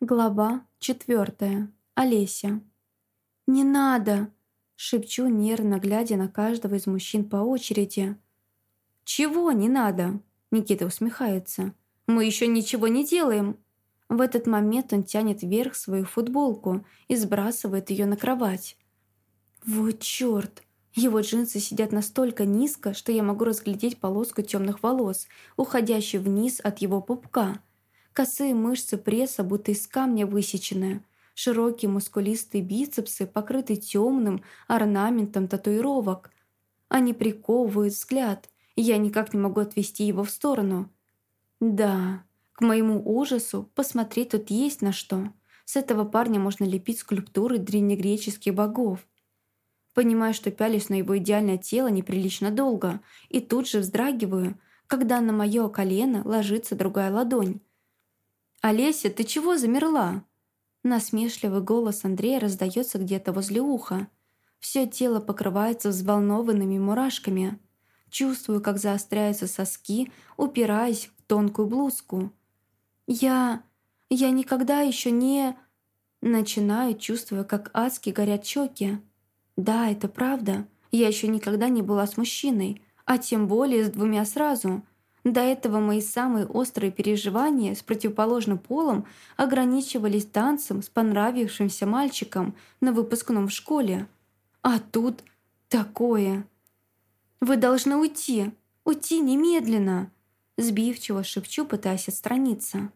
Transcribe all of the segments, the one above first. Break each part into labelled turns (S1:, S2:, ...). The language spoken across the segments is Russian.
S1: Глава четвертая. Олеся. «Не надо!» – шепчу, нервно глядя на каждого из мужчин по очереди. «Чего не надо?» – Никита усмехается. «Мы еще ничего не делаем!» В этот момент он тянет вверх свою футболку и сбрасывает ее на кровать. Вот черт! Его джинсы сидят настолько низко, что я могу разглядеть полоску темных волос, уходящую вниз от его пупка – Косые мышцы пресса будто из камня высечены. Широкие мускулистые бицепсы покрыты темным орнаментом татуировок. Они приковывают взгляд, и я никак не могу отвести его в сторону. Да, к моему ужасу посмотреть тут есть на что. С этого парня можно лепить скульптуры древнегреческих богов. Понимаю, что пялюсь на его идеальное тело неприлично долго, и тут же вздрагиваю, когда на мое колено ложится другая ладонь. «Олеся, ты чего замерла?» Насмешливый голос Андрея раздается где-то возле уха. Все тело покрывается взволнованными мурашками. Чувствую, как заостряются соски, упираясь в тонкую блузку. «Я... я никогда еще не...» Начинаю, чувствуя, как адски горят щеки. «Да, это правда. Я еще никогда не была с мужчиной, а тем более с двумя сразу. До этого мои самые острые переживания с противоположным полом ограничивались танцем с понравившимся мальчиком на выпускном в школе. А тут такое. «Вы должны уйти! Уйти немедленно!» Сбивчиво шепчу, пытаясь отстраниться.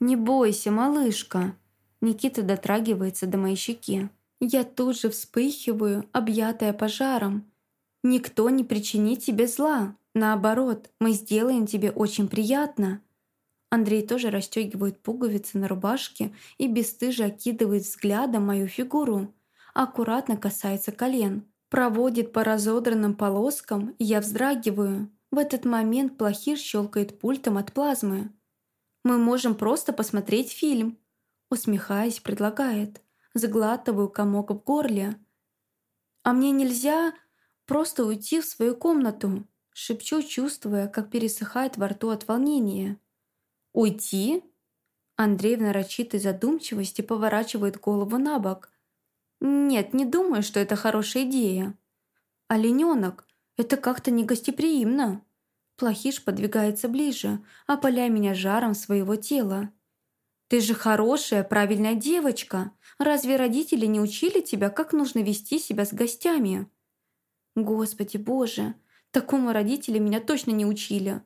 S1: «Не бойся, малышка!» Никита дотрагивается до моей щеки. Я тут же вспыхиваю, объятая пожаром. «Никто не причинит тебе зла!» Наоборот, мы сделаем тебе очень приятно». Андрей тоже расстегивает пуговицы на рубашке и бесстыже окидывает взглядом мою фигуру. Аккуратно касается колен. Проводит по разодранным полоскам, и я вздрагиваю. В этот момент плохиш щелкает пультом от плазмы. «Мы можем просто посмотреть фильм», усмехаясь, предлагает. Заглатываю комок в горле. «А мне нельзя просто уйти в свою комнату?» Шепчу, чувствуя, как пересыхает во рту от волнения. «Уйти?» Андрей в нарочитой задумчивости поворачивает голову на бок. «Нет, не думаю, что это хорошая идея». «Олененок, это как-то негостеприимно». Плохиш подвигается ближе, опаляя меня жаром своего тела. «Ты же хорошая, правильная девочка. Разве родители не учили тебя, как нужно вести себя с гостями?» «Господи боже, Такому родители меня точно не учили.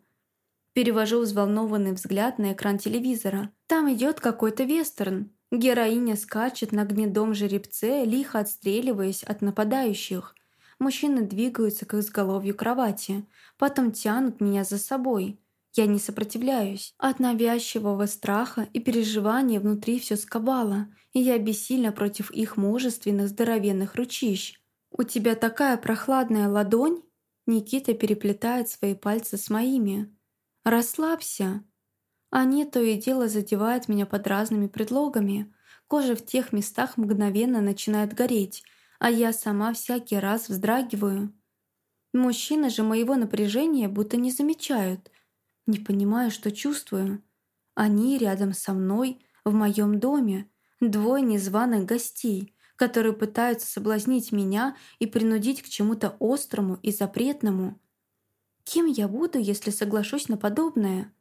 S1: Перевожу взволнованный взгляд на экран телевизора. Там идет какой-то вестерн. Героиня скачет на гнедом жеребце, лихо отстреливаясь от нападающих. Мужчины двигаются к изголовью кровати, потом тянут меня за собой. Я не сопротивляюсь. От навязчивого страха и переживания внутри все сковало, и я бессильна против их мужественных здоровенных ручищ. «У тебя такая прохладная ладонь?» Никита переплетает свои пальцы с моими. «Расслабься!» Они то и дело задевают меня под разными предлогами. Кожа в тех местах мгновенно начинает гореть, а я сама всякий раз вздрагиваю. Мужчины же моего напряжения будто не замечают. Не понимаю, что чувствую. Они рядом со мной, в моем доме, двое незваных гостей, которые пытаются соблазнить меня и принудить к чему-то острому и запретному. Кем я буду, если соглашусь на подобное?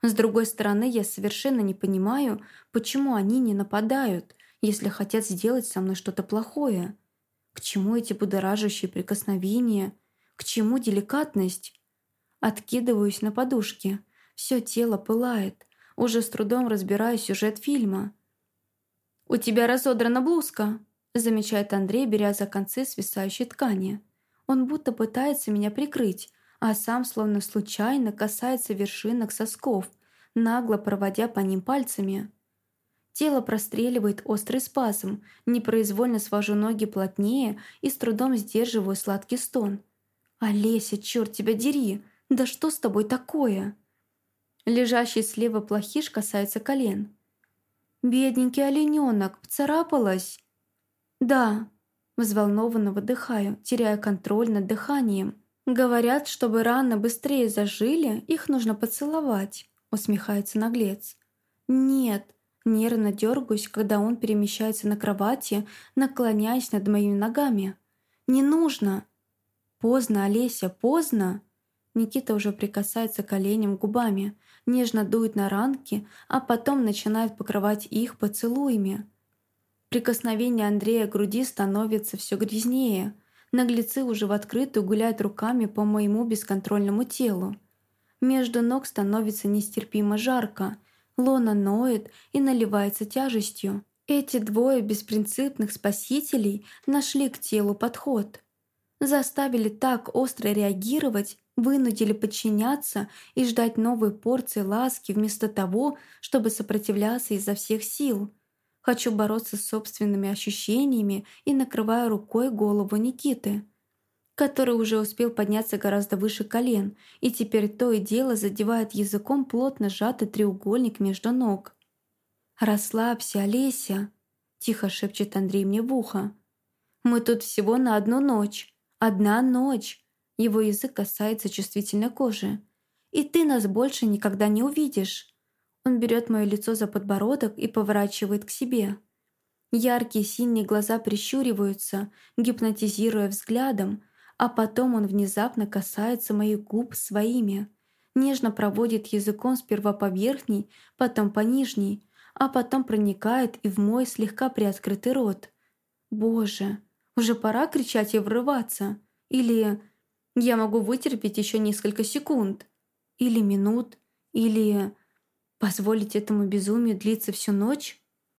S1: С другой стороны, я совершенно не понимаю, почему они не нападают, если хотят сделать со мной что-то плохое. К чему эти будоражащие прикосновения? К чему деликатность? Откидываюсь на подушке. Все тело пылает. Уже с трудом разбираю сюжет фильма. «У тебя разодрана блузка», замечает Андрей, беря за концы свисающей ткани. Он будто пытается меня прикрыть, а сам словно случайно касается вершинок сосков, нагло проводя по ним пальцами. Тело простреливает острый спазм, непроизвольно свожу ноги плотнее и с трудом сдерживаю сладкий стон. «Олеся, черт тебя дери! Да что с тобой такое?» Лежащий слева плохиш касается колен. «Бедненький олененок, поцарапалась!» «Да», – взволнованно выдыхаю, теряя контроль над дыханием. «Говорят, чтобы раны быстрее зажили, их нужно поцеловать», – усмехается наглец. «Нет, Нервно дергаюсь, когда он перемещается на кровати, наклоняясь над моими ногами. «Не нужно!» «Поздно, Олеся, поздно!» Никита уже прикасается коленям губами, нежно дует на ранки, а потом начинает покрывать их поцелуями. Прикосновение Андрея к груди становится все грязнее. Наглецы уже в открытую гуляют руками по моему бесконтрольному телу. Между ног становится нестерпимо жарко. Лона ноет и наливается тяжестью. Эти двое беспринципных спасителей нашли к телу подход. Заставили так остро реагировать, вынудили подчиняться и ждать новой порции ласки вместо того, чтобы сопротивляться изо всех сил. Хочу бороться с собственными ощущениями и накрываю рукой голову Никиты, который уже успел подняться гораздо выше колен и теперь то и дело задевает языком плотно сжатый треугольник между ног. «Расслабься, Олеся», – тихо шепчет Андрей мне в ухо. «Мы тут всего на одну ночь. Одна ночь. Его язык касается чувствительной кожи. «И ты нас больше никогда не увидишь!» Он берет мое лицо за подбородок и поворачивает к себе. Яркие синие глаза прищуриваются, гипнотизируя взглядом, а потом он внезапно касается моих губ своими. Нежно проводит языком сперва по верхней, потом по нижней, а потом проникает и в мой слегка приоткрытый рот. Боже, уже пора кричать и врываться. Или я могу вытерпеть еще несколько секунд. Или минут. Или позволить этому безумию длиться всю ночь.